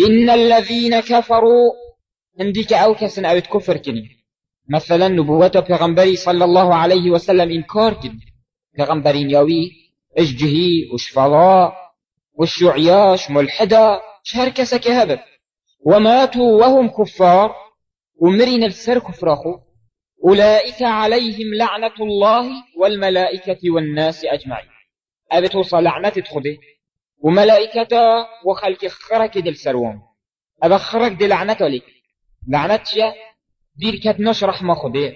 إن الذين كفروا عندك أو كسن أو كفر كني. مثلا نبوة پیغمبري صلى الله عليه وسلم إنكار كني پیغمبرين يوي اججهي وشفلاء والشعياش ملحدة شهر كسك وماتوا وهم كفار ومرين السر كفراخو أولئك عليهم لعنة الله والملائكة والناس أجمعين أبي توصل لعنة تخده وملائكة وخلق خرك دل سروان أبا خرك دل لعنة لك لعنة يا دير نشرح ما خده